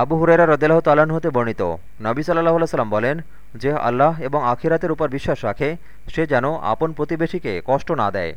আবু হুরেরা রদেলাহ তালান হতে বর্ণিত। নবী সাল্লাহ সাল্লাম বলেন যে, আল্লাহ এবং আখিরাতের উপর বিশ্বাস রাখে, সে যেন আপন প্রতিবেশীকে কষ্ট না দেয়।